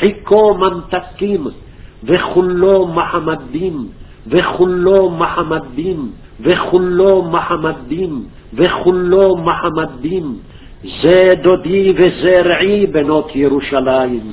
חיכו ממתקים, וכולו מחמדים, וכולו מחמדים, וכולו מחמדים, וכולו מחמדים. זה דודי וזה רעי בנות ירושלים.